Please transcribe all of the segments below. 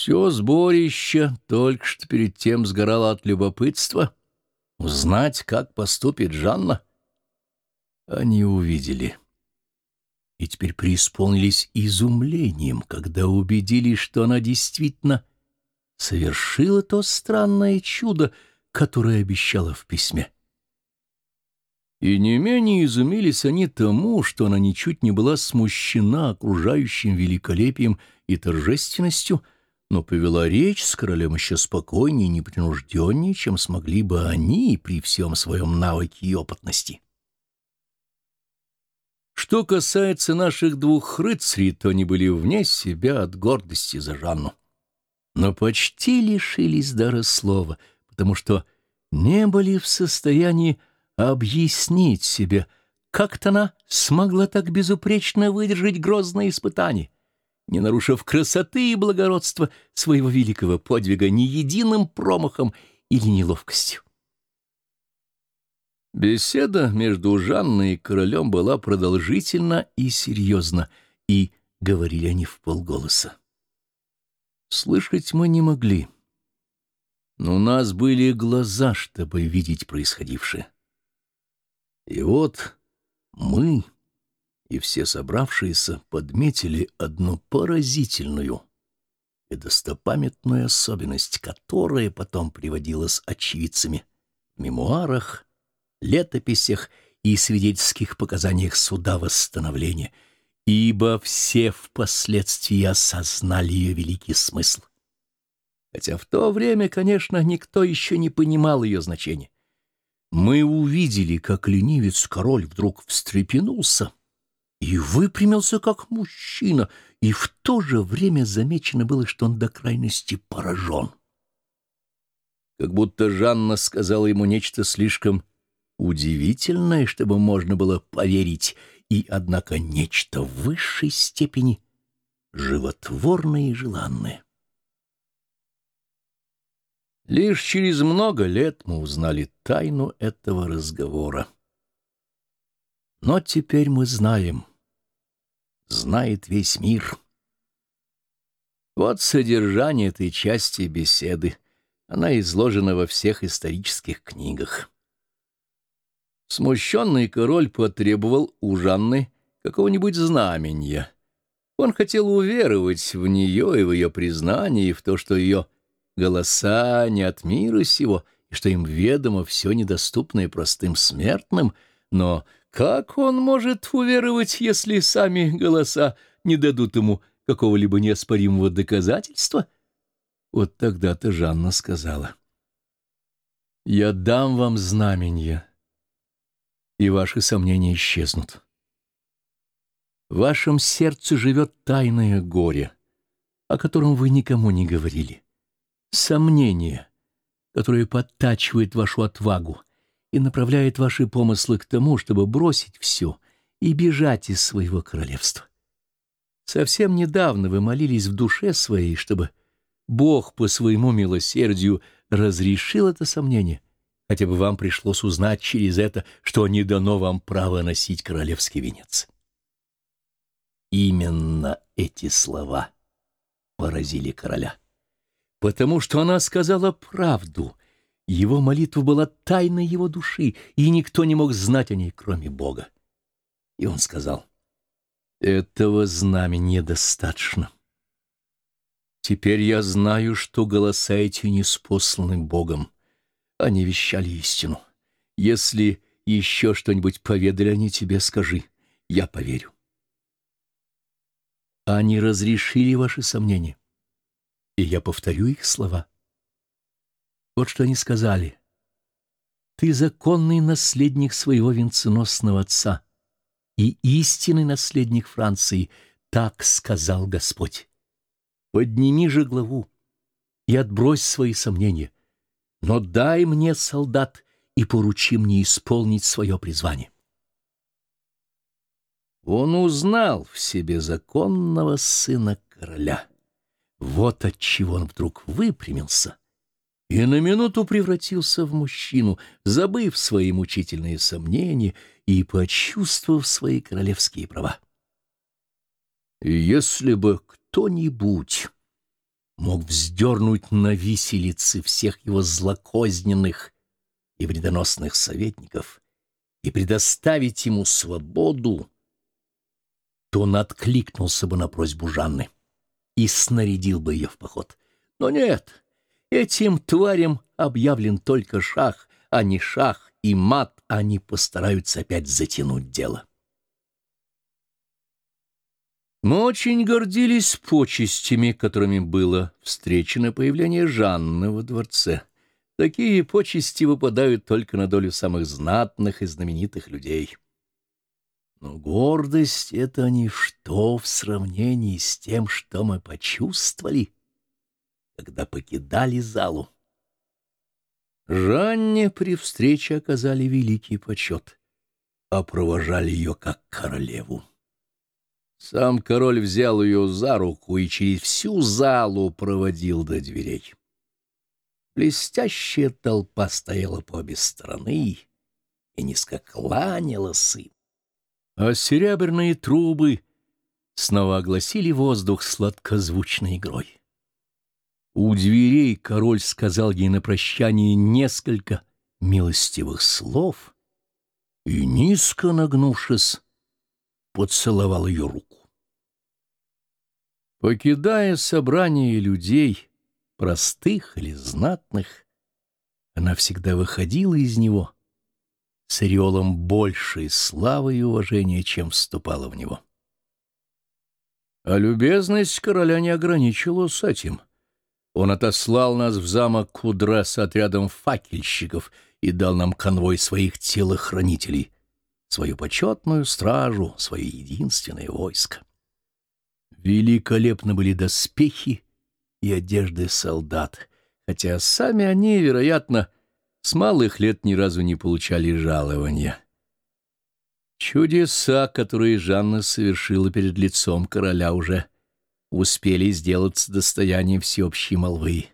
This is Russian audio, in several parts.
Все сборище только что перед тем сгорало от любопытства. Узнать, как поступит Жанна. Они увидели. И теперь преисполнились изумлением, когда убедились, что она действительно совершила то странное чудо, которое обещала в письме. И не менее изумились они тому, что она ничуть не была смущена окружающим великолепием и торжественностью, но повела речь с королем еще спокойнее и непринужденнее, чем смогли бы они при всем своем навыке и опытности. Что касается наших двух рыцарей, то они были вне себя от гордости за Жанну. Но почти лишились дара слова, потому что не были в состоянии объяснить себе, как-то она смогла так безупречно выдержать грозное испытание, не нарушив красоты и благородства своего великого подвига ни единым промахом или неловкостью. Беседа между Жанной и королем была продолжительна и серьезна, и говорили они в полголоса. Слышать мы не могли, но у нас были глаза, чтобы видеть происходившее. И вот мы и все собравшиеся подметили одну поразительную и достопамятную особенность, которая потом приводилась очевидцами в мемуарах, летописях и свидетельских показаниях суда восстановления, ибо все впоследствии осознали ее великий смысл. Хотя в то время, конечно, никто еще не понимал ее значения. Мы увидели, как ленивец-король вдруг встрепенулся и выпрямился как мужчина, и в то же время замечено было, что он до крайности поражен. Как будто Жанна сказала ему нечто слишком удивительное, чтобы можно было поверить, и, однако, нечто в высшей степени животворное и желанное. Лишь через много лет мы узнали тайну этого разговора. Но теперь мы знаем, знает весь мир. Вот содержание этой части беседы. Она изложена во всех исторических книгах. Смущенный король потребовал у Жанны какого-нибудь знамения. Он хотел уверовать в нее и в ее признание, и в то, что ее голоса не от мира сего, и что им ведомо все недоступное простым смертным, но как он может уверовать, если сами голоса не дадут ему какого-либо неоспоримого доказательства? Вот тогда-то Жанна сказала. «Я дам вам знамение, и ваши сомнения исчезнут. В вашем сердце живет тайное горе, о котором вы никому не говорили сомнение, которое подтачивает вашу отвагу и направляет ваши помыслы к тому, чтобы бросить все и бежать из своего королевства. Совсем недавно вы молились в душе своей, чтобы Бог по своему милосердию разрешил это сомнение, хотя бы вам пришлось узнать через это, что не дано вам право носить королевский венец. Именно эти слова поразили короля потому что она сказала правду. Его молитва была тайной его души, и никто не мог знать о ней, кроме Бога. И он сказал, «Этого знамения недостаточно. Теперь я знаю, что голоса эти не спосланы Богом. Они вещали истину. Если еще что-нибудь поведали они тебе, скажи, я поверю». Они разрешили ваши сомнения и я повторю их слова. Вот что они сказали. «Ты законный наследник своего венценосного отца и истинный наследник Франции», — так сказал Господь. «Подними же главу и отбрось свои сомнения, но дай мне, солдат, и поручи мне исполнить свое призвание». Он узнал в себе законного сына короля. Вот отчего он вдруг выпрямился и на минуту превратился в мужчину, забыв свои мучительные сомнения и почувствовав свои королевские права. Если бы кто-нибудь мог вздернуть на виселицы всех его злокозненных и вредоносных советников и предоставить ему свободу, то он откликнулся бы на просьбу Жанны и снарядил бы ее в поход. Но нет, этим тварям объявлен только шах, а не шах и мат, они постараются опять затянуть дело. Мы очень гордились почестями, которыми было встречено появление Жанны во дворце. Такие почести выпадают только на долю самых знатных и знаменитых людей. Но гордость — это ничто в сравнении с тем, что мы почувствовали, когда покидали залу. Жанне при встрече оказали великий почет, а провожали ее как королеву. Сам король взял ее за руку и через всю залу проводил до дверей. Блестящая толпа стояла по обе стороны и низко кланялась им. А серебряные трубы снова огласили воздух сладкозвучной игрой. У дверей король сказал ей на прощание несколько милостивых слов и, низко нагнувшись, поцеловал ее руку. Покидая собрание людей, простых или знатных, она всегда выходила из него с ореолом большей славы и уважения, чем вступала в него. А любезность короля не ограничилась этим. Он отослал нас в замок Кудра с отрядом факельщиков и дал нам конвой своих телохранителей, свою почетную стражу, свое единственное войско. Великолепны были доспехи и одежды солдат, хотя сами они, вероятно, с малых лет ни разу не получали жалования. Чудеса, которые Жанна совершила перед лицом короля, уже успели сделаться достоянием всеобщей молвы.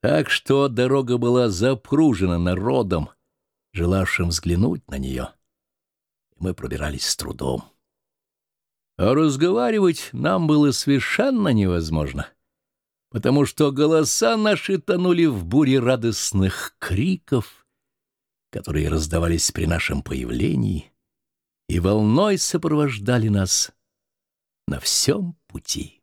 Так что дорога была запружена народом, желавшим взглянуть на нее, мы пробирались с трудом. А разговаривать нам было совершенно невозможно, потому что голоса наши тонули в буре радостных криков, которые раздавались при нашем появлении и волной сопровождали нас на всем 不济。